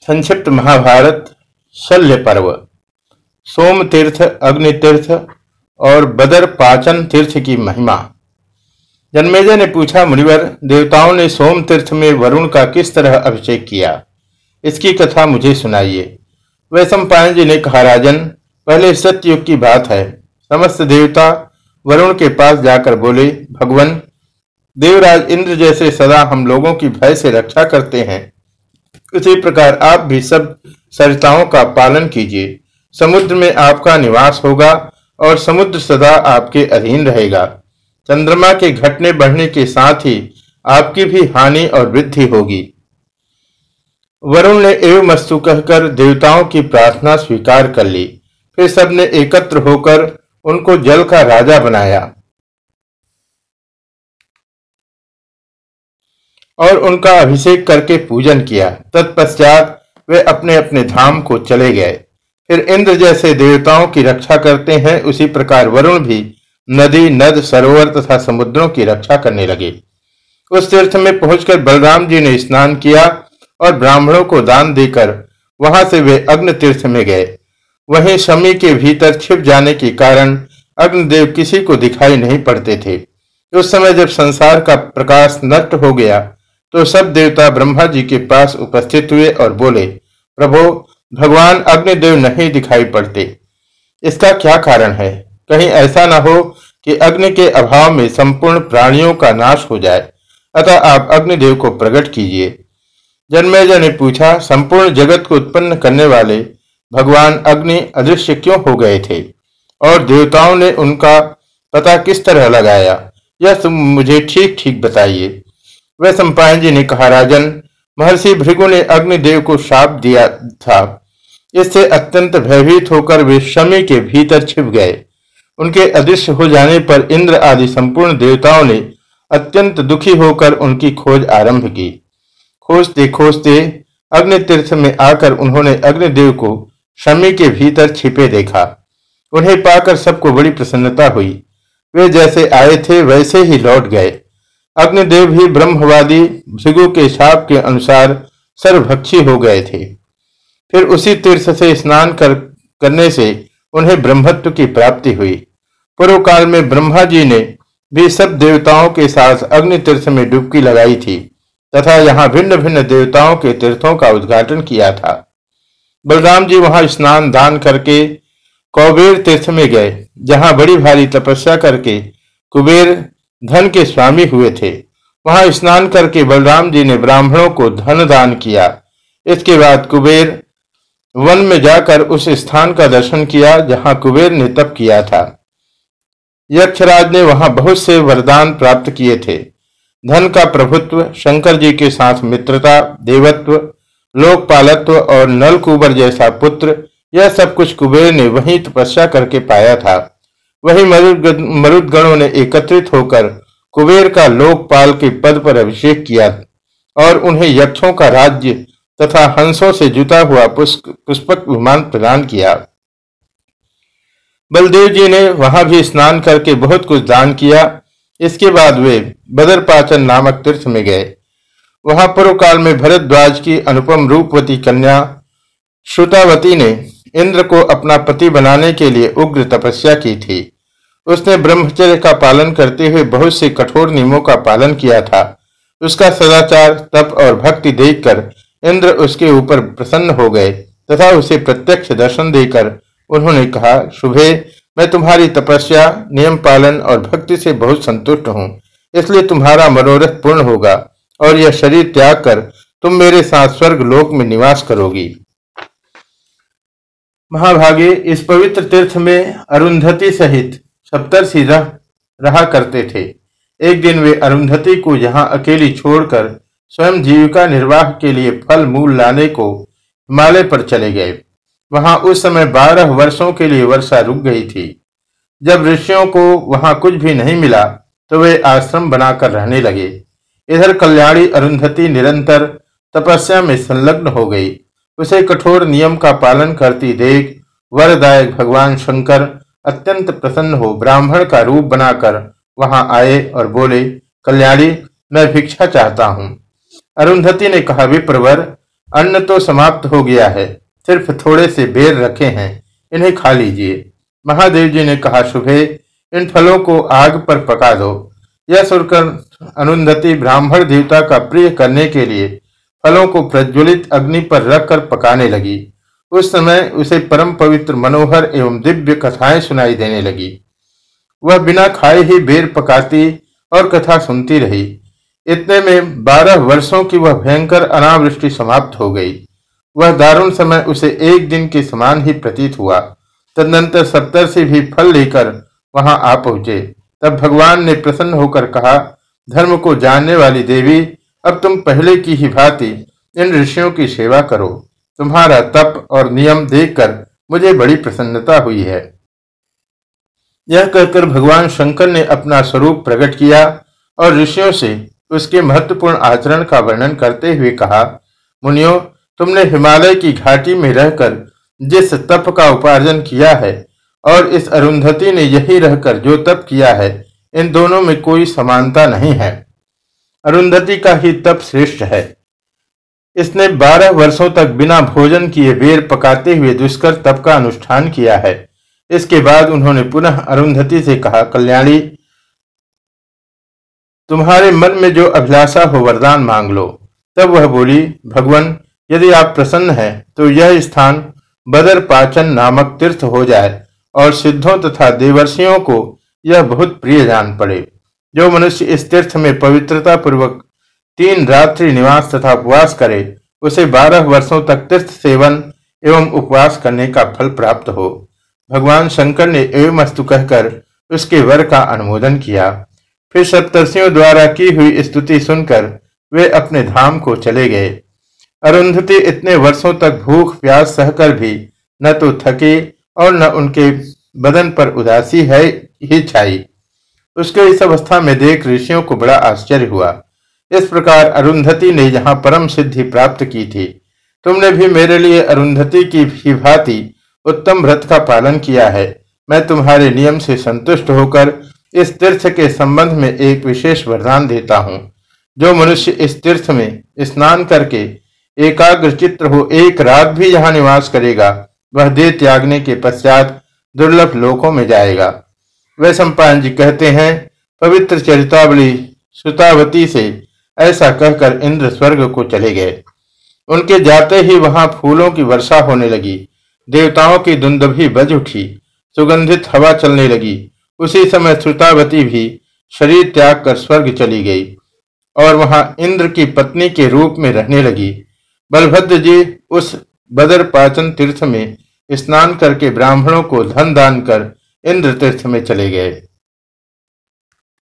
संक्षिप्त महाभारत, शल्य पर्व। सोम तीर्थ, अग्नि तीर्थ और बदर पाचन तीर्थ की महिमा। जन्मेजय ने पूछा, मुनिवर, देवताओं ने सोम तीर्थ में वरुण का किस तरह अभिषेक किया? इसकी कथा मुझे सुनाइए। वैशंपायन जी ने कहा, राजन, पहले सत्ययुग की बात है। समस्त देवता वरुण के पास जाकर बोले, भगवान, देवराज इंद्र जैसे सदा हम लोगों की भय से रक्षा करते हैं। उसी प्रकार आप भी सब सरिताओं का पालन कीजिए। समुद्र में आपका निवास होगा और समुद्र सदा आपके अधीन रहेगा। चंद्रमा के घटने बढ़ने के साथ ही आपकी भी हानि और वृद्धि होगी। वरुण ने एवं मस्तु कहकर देवताओं की प्रार्थना स्वीकार कर ली। फिर सबने एकत्र होकर उनको जल का राजा बनाया। और उनका अभिषेक करके पूजन किया। तत्पश्चात वे अपने अपने धाम को चले गए। फिर इंद्र जैसे देवताओं की रक्षा करते हैं, उसी प्रकार वरुण भी नदी, नद, सरोवर तथा समुद्रों की रक्षा करने लगे। उस तीर्थ में पहुंचकर बलराम जी ने स्नान किया और ब्राह्मणों को दान देकर वहाँ से वे अग्नि तीर्थ में गए। वहीं शमी के भीतर छिप जाने के कारण अग्निदेव किसी को दिखाई नहीं पड़ते थे। उस समय जब संसार का प्रकाश नष्ट हो गया तो सब देवता ब्रह्मा जी के पास उपस्थित हुए और बोले, प्रभु, भगवान अग्निदेव नहीं दिखाई पड़ते। इसका क्या कारण है? कहीं ऐसा न हो कि अग्नि के अभाव में संपूर्ण प्राणियों का नाश हो जाए। अतः आप अग्निदेव को प्रकट कीजिए। जन्मेजय ने पूछा, संपूर्ण जगत को उत्पन्न करने वाले भगवान अग्नि अदृश्य क्यों हो गए थे? और देवताओं ने उनका पता किस तरह लगाया? यह तुम मुझे ठीक ठीक बताइए। वह सम्पायन जी ने कहा, राजन, महर्षि भृगु ने अग्निदेव को शाप दिया था। इससे अत्यंत भयभीत होकर वे शमी के भीतर छिप गए। उनके अदृश्य हो जाने पर इंद्र आदि संपूर्ण देवताओं ने अत्यंत दुखी होकर उनकी खोज आरंभ की। खोजते खोजते अग्नि तीर्थ में आकर उन्होंने अग्निदेव को शमी के भीतर छिपे देखा। उन्हें पाकर सबको बड़ी प्रसन्नता हुई। वे जैसे आए थे, वैसे ही लौट गए। अग्निदेव भी ब्रह्मवादी भृगु के शाप के अनुसार सर्वभक्षी हो गए थे। फिर उसी तीर्थ से स्नान कर, करने से उन्हें ब्रह्मत्व की प्राप्ति हुई। पूर्व काल में ब्रह्मा जी ने भी सब देवताओं के साथ अग्नि तीर्थ में डुबकी लगाई थी, तथा यहाँ भिन्न भिन्न देवताओं के तीर्थों का उद्घाटन किया था। बलराम जी वहाँ स्नान दान करके कौबेर तीर्थ में गए, जहाँ बड़ी भारी तपस्या करके कुबेर धन के स्वामी हुए थे। वहाँ स्नान करके बलराम जी ने ब्राह्मणों को धन दान किया। इसके बाद कुबेर वन में जाकर उस स्थान का दर्शन किया, जहाँ कुबेर ने तप किया था। यक्षराज ने वहाँ बहुत से वरदान प्राप्त किए थे। धन का प्रभुत्व, शंकर जी के साथ मित्रता, देवत्व, लोकपालत्व और नलकुबर जैसा पुत्र, यह सब कुछ कुबेर ने वहीं तपस्या करके पाया था। वही मरुदगणों ने एकत्रित होकर कुबेर का लोकपाल के पद पर अभिषेक किया और उन्हें यक्षों का राज्य तथा हंसों से जुता हुआ पुष्पक विमान प्रदान किया। बलदेव जी ने वहाँ भी स्नान करके बहुत कुछ दान किया। इसके बाद वे बदरपाचन नामक तीर्थ में गए। वहाँ पूर्व काल में भरद्वाज की अनुपम रूपवती कन्या श्रुतावती ने इंद्र को अपना पति बनाने के लिए उग्र तपस्या की थी। उसने ब्रह्मचर्य का पालन करते हुए बहुत से कठोर नियमों का पालन किया था। उसका सदाचार, तप और भक्ति देखकर इंद्र उसके ऊपर प्रसन्न हो गए तथा उसे प्रत्यक्ष दर्शन देकर उन्होंने कहा, शुभे, मैं तुम्हारी तपस्या, नियम पालन और भक्ति से बहुत संतुष्ट हूँ। इसलिए तुम्हारा मनोरथ पूर्ण होगा और यह शरीर त्याग कर तुम मेरे साथ स्वर्ग लोक में निवास करोगी। महाभागे इस पवित्र तीर्थ में अरुंधति सहित सप्तर्षि रह, रहा करते थे। एक दिन वे अरुंधति को यहाँ अकेली छोड़कर स्वयं जीविका निर्वाह के लिए फल मूल लाने को हिमालय पर चले गए। वहाँ उस समय बारह वर्षों के लिए वर्षा रुक गई थी। जब ऋषियों को वहाँ कुछ भी नहीं मिला तो वे आश्रम बनाकर रहने लगे। इधर कल्याणी अरुंधति निरंतर तपस्या में संलग्न हो गई। उसे कठोर नियम का पालन करती देख वरदायक भगवान शंकर अत्यंत प्रसन्न हो ब्राह्मण का रूप बनाकर वहाँ आए और बोले, कल्याणी, मैं भिक्षा चाहता हूँ। अरुंधति ने कहा, विप्रवर, अन्न तो समाप्त हो गया है, सिर्फ़ थोड़े से बेर रखे हैं, इन्हें खा लीजिए। महादेव जी ने कहा, शुभे, इन फलों को आग पर पका दो। यह सुनकर अनुन्नति ब्राह्मण देवता का प्रिय करने के लिए फलों को प्रज्वलित अग्नि पर रखकर पकाने लगी। उस समय उसे परम पवित्र मनोहर एवं दिव्य कथाएँ सुनाई देने लगी। वह बिना खाए ही बेर पकाती और कथा सुनती रही। इतने में बारह वर्षों की वह भयंकर अनावृष्टि समाप्त हो गई। वह दारुण समय उसे एक दिन के समान ही प्रतीत हुआ। तदनंतर सप्तर से भी फल लेकर वहाँ आ पहुँचे। तब भगवान ने प्रसन्न होकर कहा, धर्म को जानने वाली देवी अब तुम पहले की ही भांति इन ऋषियों की सेवा करो। तुम्हारा तप और नियम देखकर मुझे बड़ी प्रसन्नता हुई है। यह कहकर भगवान शंकर ने अपना स्वरूप प्रकट किया और ऋषियों से उसके महत्वपूर्ण आचरण का वर्णन करते हुए कहा, मुनियो, तुमने हिमालय की घाटी में रहकर जिस तप का उपार्जन किया है और इस अरुंधति ने यही रहकर जो तप किया है, इन दोनों में कोई समानता नहीं है। अरुंधति का ही तप श्रेष्ठ है। इसने बारह वर्षों तक बिना भोजन किए बेर पकाते हुए दुष्कर तप का अनुष्ठान किया है। इसके बाद उन्होंने पुनः अरुंधति से कहा, कल्याणी, तुम्हारे मन में जो अभिलाषा हो वरदान मांग लो। तब वह बोली, भगवान, यदि आप प्रसन्न हैं तो यह स्थान बदर पाचन नामक तीर्थ हो जाए और सिद्धों तथा देवर्षियों को यह बहुत प्रिय जान पड़े। जो मनुष्य इस तीर्थ में पवित्रता पूर्वक तीन रात्रि निवास तथा उपवास करे, उसे बारह वर्षों तक तीर्थ सेवन एवं उपवास करने का फल प्राप्त हो। भगवान शंकर ने एवं अस्तु कहकर उसके वर का अनुमोदन किया। फिर सप्तर्षियों द्वारा की हुई स्तुति सुनकर वे अपने धाम को चले गए। अरुंधति इतने वर्षों तक भूख प्यास सहकर भी न तो थके और न उनके बदन पर उदासी है ही छाई। उसके इस अवस्था में देख ऋषियों को बड़ा आश्चर्य हुआ। इस प्रकार अरुंधति ने यहाँ परम सिद्धि प्राप्त की थी। तुमने भी मेरे लिए अरुंधति की भी भांति उत्तम व्रत का पालन किया है। मैं तुम्हारे नियम से संतुष्ट होकर इस तीर्थ के संबंध में एक विशेष वरदान देता हूँ। जो मनुष्य इस तीर्थ में स्नान करके एकाग्र चित्र हो एक रात भी यहाँ निवास करेगा, वह देह त्यागने के पश्चात दुर्लभ लोकों में जाएगा। सम्पान जी कहते हैं, पवित्र चरितावली सुतावती से ऐसा कहकर इंद्र स्वर्ग को चले गए। उनके जाते ही वहाँ फूलों की वर्षा होने लगी, देवताओं की दुंदभी बज उठी, सुगंधित हवा चलने लगी। उसी समय श्रुतावती भी शरीर त्याग कर स्वर्ग चली गई और वहाँ इंद्र की पत्नी के रूप में रहने लगी। बलभद्र जी उस बदर पाचन तीर्थ में स्नान करके ब्राह्मणों को धन दान कर इंद्र तीर्थ में चले गए।